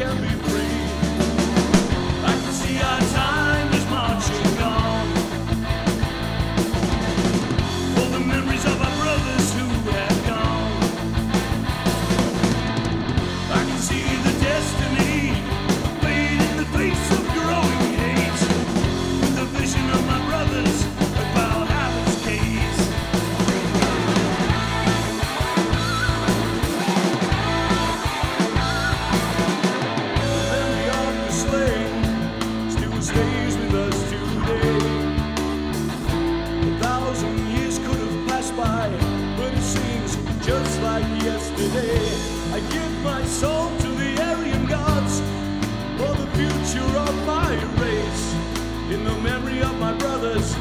can be free. I can see our but it seems just like yesterday. I give my soul to the Aryan gods for the future of my race. In the memory of my brothers,